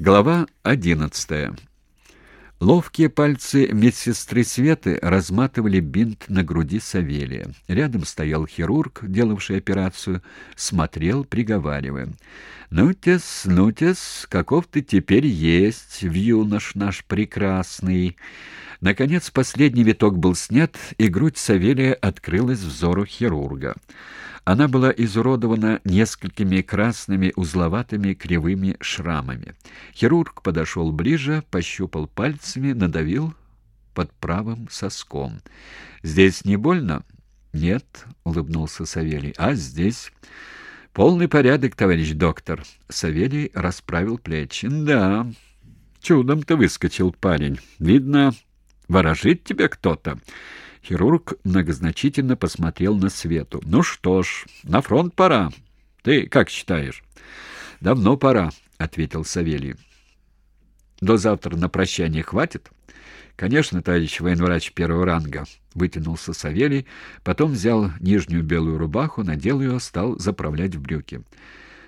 Глава одиннадцатая. Ловкие пальцы медсестры Светы разматывали бинт на груди Савелия. Рядом стоял хирург, делавший операцию, смотрел, приговаривая. «Ну-тес, ну-тес, каков ты теперь есть, вьюнош наш прекрасный!» Наконец последний виток был снят, и грудь Савелия открылась взору хирурга. Она была изуродована несколькими красными узловатыми кривыми шрамами. Хирург подошел ближе, пощупал пальцами, надавил под правым соском. «Здесь не больно?» «Нет», — улыбнулся Савелий. «А здесь?» «Полный порядок, товарищ доктор». Савелий расправил плечи. «Да, чудом ты выскочил, парень. Видно, ворожит тебе кто-то». Хирург многозначительно посмотрел на Свету. «Ну что ж, на фронт пора. Ты как считаешь?» «Давно пора», — ответил Савелий. «До завтра на прощание хватит?» «Конечно, товарищ военврач первого ранга», — вытянулся Савелий, потом взял нижнюю белую рубаху, надел ее, стал заправлять в брюки.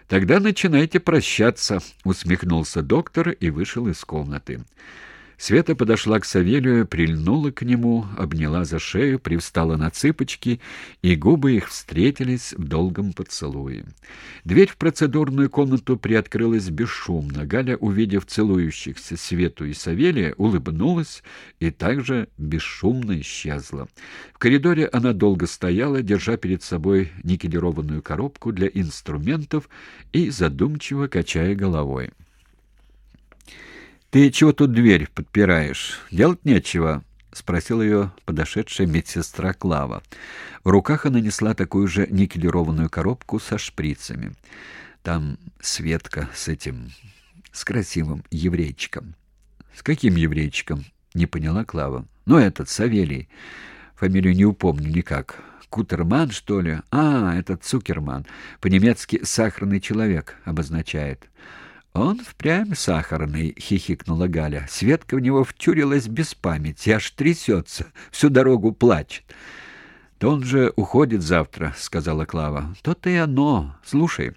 «Тогда начинайте прощаться», — усмехнулся доктор и вышел из комнаты. Света подошла к Савелию, прильнула к нему, обняла за шею, привстала на цыпочки, и губы их встретились в долгом поцелуе. Дверь в процедурную комнату приоткрылась бесшумно. Галя, увидев целующихся Свету и Савелия, улыбнулась и также бесшумно исчезла. В коридоре она долго стояла, держа перед собой никелированную коробку для инструментов и задумчиво качая головой. «Ты чего тут дверь подпираешь? Делать нечего?» — спросила ее подошедшая медсестра Клава. В руках она несла такую же никелированную коробку со шприцами. Там Светка с этим... с красивым еврейчиком. «С каким еврейчиком?» — не поняла Клава. «Ну, этот, Савелий. Фамилию не упомню никак. Кутерман, что ли? А, этот Цукерман. По-немецки «сахарный человек» обозначает». «Он впрямь сахарный», — хихикнула Галя. Светка в него втюрилась без памяти, аж трясется, всю дорогу плачет. «То он же уходит завтра», — сказала Клава. «То-то и оно. Слушай,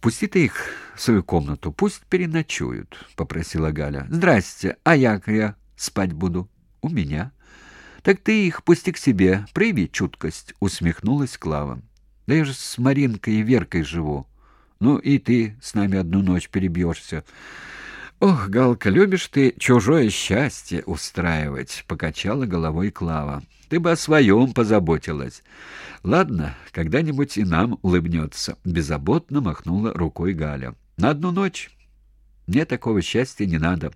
пусти ты их в свою комнату, пусть переночуют», — попросила Галя. «Здрасте, а я я спать буду? У меня». «Так ты их пусти к себе, прояви чуткость», — усмехнулась Клава. «Да я же с Маринкой и Веркой живу». Ну и ты с нами одну ночь перебьешься. Ох, Галка, любишь ты чужое счастье устраивать, покачала головой Клава. Ты бы о своем позаботилась. Ладно, когда-нибудь и нам улыбнется. Беззаботно махнула рукой Галя. На одну ночь. Мне такого счастья не надо.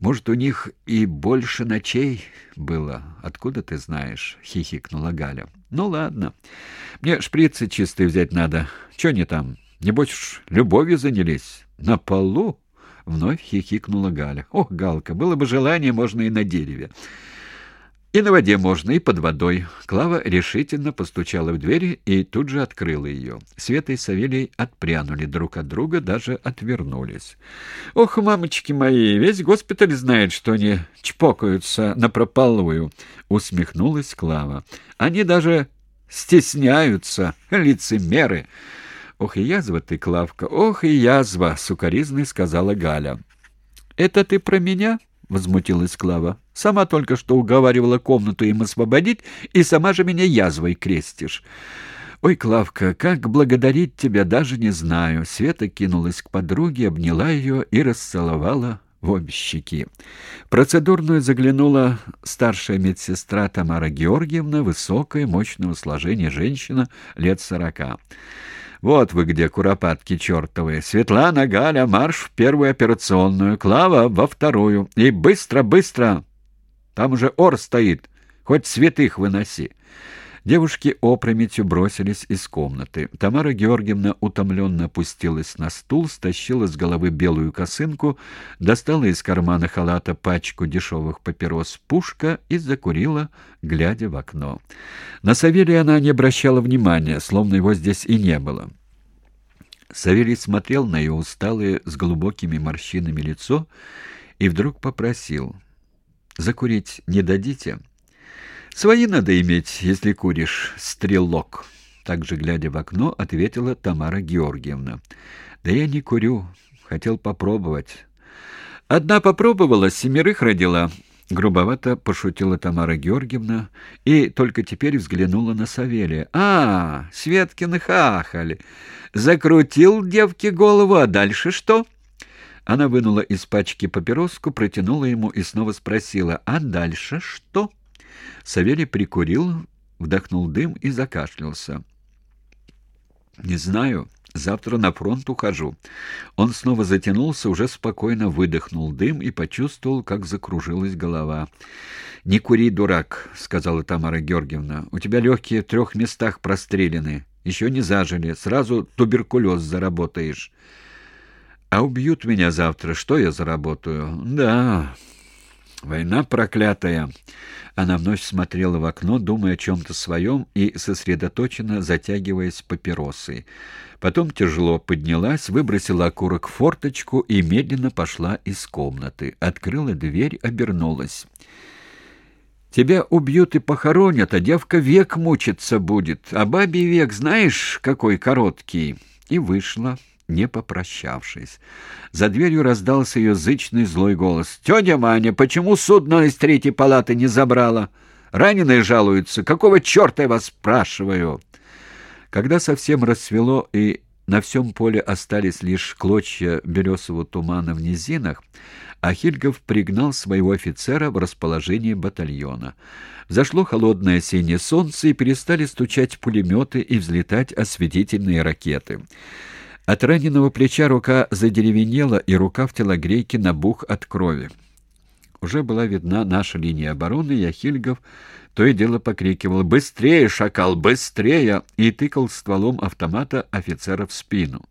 Может, у них и больше ночей было. Откуда ты знаешь? хихикнула Галя. Ну ладно. Мне шприцы чистые взять надо. Что не там? Небось уж любовью занялись. На полу? Вновь хихикнула Галя. Ох, Галка, было бы желание, можно и на дереве. И на воде можно, и под водой. Клава решительно постучала в дверь и тут же открыла ее. Света и Савелий отпрянули друг от друга, даже отвернулись. «Ох, мамочки мои, весь госпиталь знает, что они чпокаются на прополую!» — усмехнулась Клава. «Они даже стесняются, лицемеры!» «Ох и язва ты, Клавка, ох и язва!» — сукоризной сказала Галя. «Это ты про меня?» — возмутилась Клава. «Сама только что уговаривала комнату им освободить, и сама же меня язвой крестишь». «Ой, Клавка, как благодарить тебя, даже не знаю». Света кинулась к подруге, обняла ее и расцеловала в обе щеки. Процедурную заглянула старшая медсестра Тамара Георгиевна, высокая, мощного сложения женщина лет сорока. Вот вы где, куропатки чертовы. Светлана, Галя, марш в первую операционную, Клава во вторую. И быстро, быстро! Там уже ор стоит, хоть святых выноси. Девушки опрометью бросились из комнаты. Тамара Георгиевна утомленно опустилась на стул, стащила с головы белую косынку, достала из кармана халата пачку дешевых папирос пушка и закурила, глядя в окно. На Савелия она не обращала внимания, словно его здесь и не было. Савелий смотрел на ее усталое с глубокими морщинами лицо и вдруг попросил «Закурить не дадите?» «Свои надо иметь, если куришь, стрелок», — также глядя в окно, ответила Тамара Георгиевна. «Да я не курю, Хотел попробовать. Одна попробовала, семерых родила. Грубовато пошутила Тамара Георгиевна и только теперь взглянула на Савелия. «А, Светкины хахали! Закрутил девке голову, а дальше что?» Она вынула из пачки папироску, протянула ему и снова спросила, «А дальше что?» Савелий прикурил, вдохнул дым и закашлялся. «Не знаю. Завтра на фронт ухожу». Он снова затянулся, уже спокойно выдохнул дым и почувствовал, как закружилась голова. «Не кури, дурак», — сказала Тамара Георгиевна. «У тебя легкие в трех местах прострелены. Еще не зажили. Сразу туберкулез заработаешь». «А убьют меня завтра. Что я заработаю?» «Да, война проклятая». Она вновь смотрела в окно, думая о чем-то своем и сосредоточенно затягиваясь папиросой. Потом тяжело поднялась, выбросила окурок в форточку и медленно пошла из комнаты. Открыла дверь, обернулась. «Тебя убьют и похоронят, а девка век мучиться будет. А бабий век знаешь, какой короткий?» И вышла не попрощавшись. За дверью раздался ее зычный злой голос. «Тетя Маня, почему судно из третьей палаты не забрала? Раненые жалуются. Какого черта я вас спрашиваю?» Когда совсем рассвело и на всем поле остались лишь клочья белесого тумана в низинах, Ахильгов пригнал своего офицера в расположение батальона. Зашло холодное осеннее солнце, и перестали стучать пулеметы и взлетать осветительные ракеты. От раненого плеча рука задеревенела, и рука в телогрейке набух от крови. Уже была видна наша линия обороны, и Ахильгов то и дело покрикивал «Быстрее, шакал, быстрее!» и тыкал стволом автомата офицера в спину.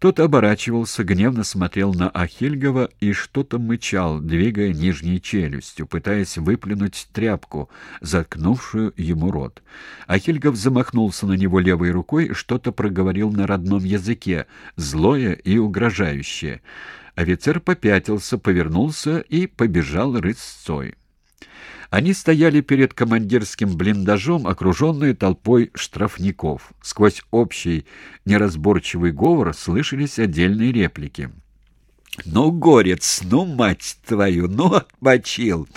Тот оборачивался, гневно смотрел на Ахильгова и что-то мычал, двигая нижней челюстью, пытаясь выплюнуть тряпку, заткнувшую ему рот. Ахильгов замахнулся на него левой рукой что-то проговорил на родном языке, злое и угрожающее. Офицер попятился, повернулся и побежал рысцой. Они стояли перед командирским блиндажом, окруженные толпой штрафников. Сквозь общий неразборчивый говор слышались отдельные реплики. «Ну, горец, ну, мать твою, ну, отмочил!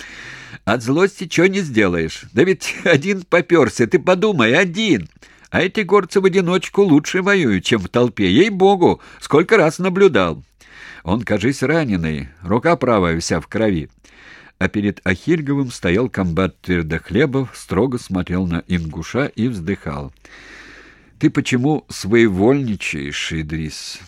От злости что не сделаешь? Да ведь один поперся, ты подумай, один!» А эти горцы в одиночку лучше воюют, чем в толпе. Ей-богу, сколько раз наблюдал. Он, кажись, раненый, рука правая вся в крови а перед Ахильговым стоял комбат Твердохлебов, строго смотрел на ингуша и вздыхал. «Ты почему своевольничаешь, Идрис?»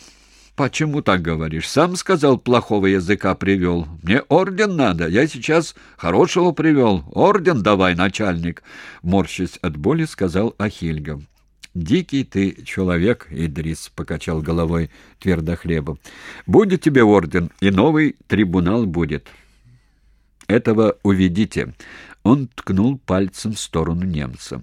«Почему так говоришь? Сам сказал, плохого языка привел. Мне орден надо. Я сейчас хорошего привел. Орден давай, начальник!» Морщась от боли, сказал Ахильгов. «Дикий ты человек, Идрис», — покачал головой Твердохлебов. «Будет тебе орден, и новый трибунал будет». Этого уведите. Он ткнул пальцем в сторону немца.